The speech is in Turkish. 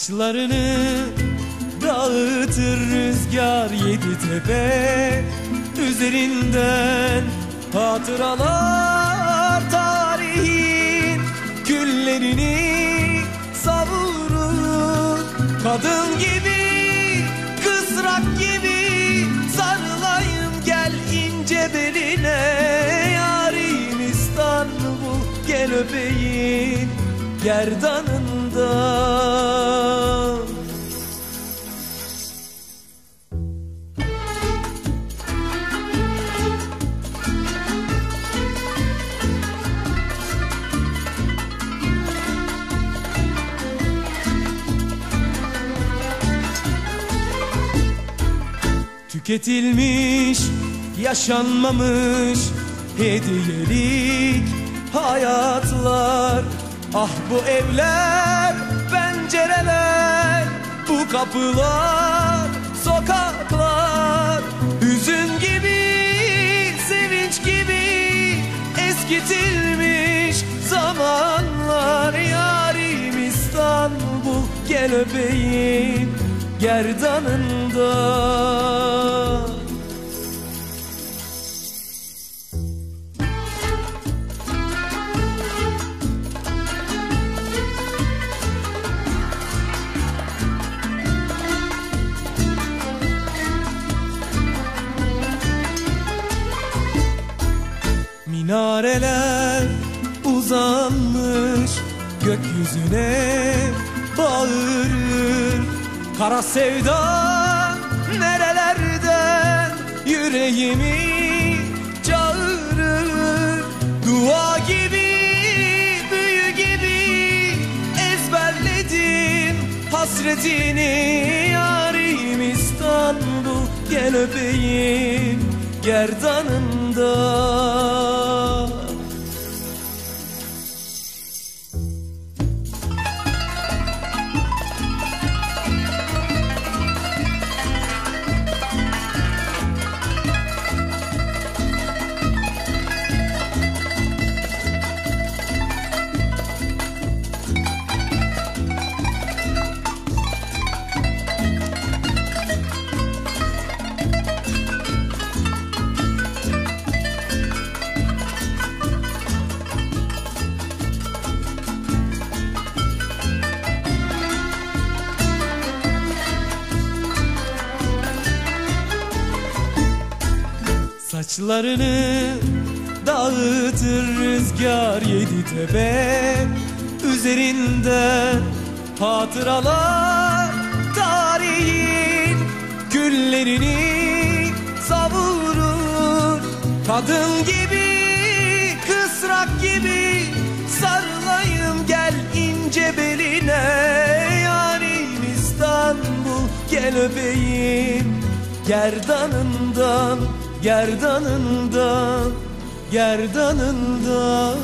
Saçlarını dağıtır rüzgar yedi tepe. Üzerinden hatıralar tarihin Küllerini savurur. Kadın gibi, kızrak gibi Sarılayım gel ince beline. Yarim İstanbul gel öpeyim. Gerdanından Tüketilmiş, yaşanmamış hediyelik hayatlar. Ah bu evler, pencereler, bu kapılar, sokaklar. Hüzün gibi, sevinç gibi eskitilmiş zamanlar. Yarim İstanbul gel öpeyim gerdanından Minareler uzanmış gökyüzüne bağırır. Kara sevda nerelerden yüreğimi çağırır? Dua gibi büyü gibi ezberledim hasretini. Yarim İstanbul gel öpeyim gerdanından Saçlarını dağıtır rüzgar yedi tepe. Üzerinden hatıralar tarihin Güllerini savurur. Kadın gibi, kısrak gibi Sarılayım gel ince beline. Yarim İstanbul gel öpeyim gerdanından gerdanından gerdanından